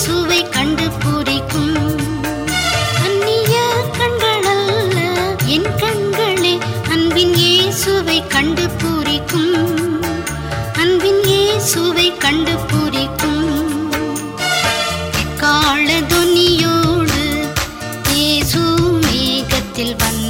சுவை கண்டு பூரிக்கும் அந்நிய கண்கள் அல்ல என் கண்களே அன்பின் இயேசுவை கண்டு பூரிக்கும் அன்பின் இயேசுவை கண்டு பூரிக்கும் கால துனியோடு இயேசு வந்த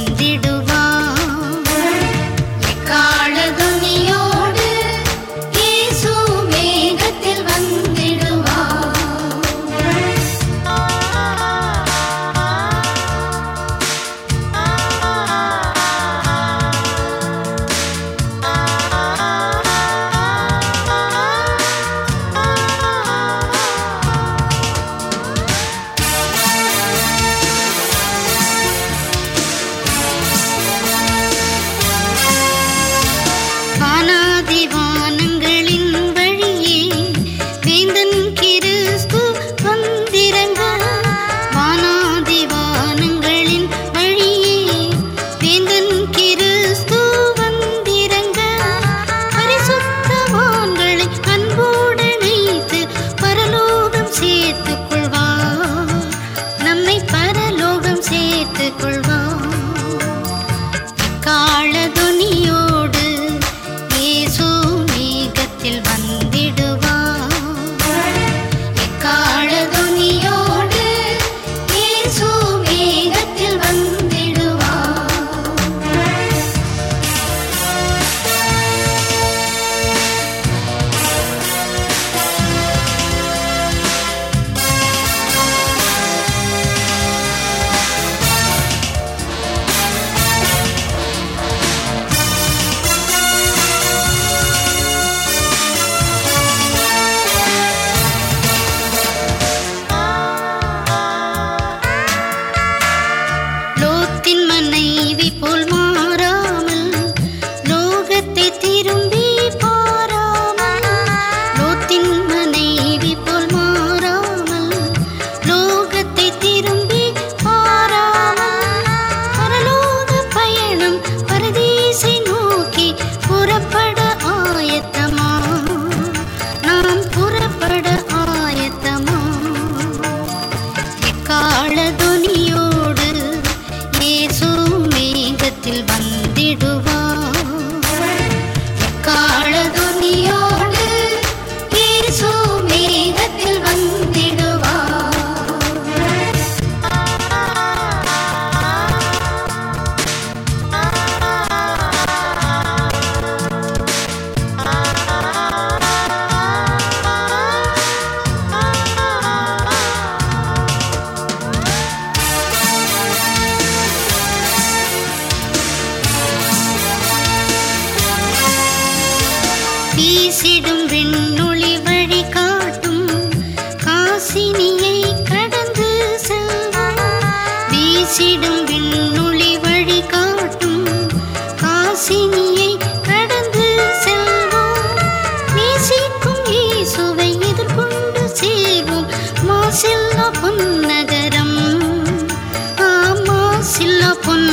திவானங்களின் வந்திடுவார் சில்ல பொன்னகரம் ஆமா சில்ல பொன்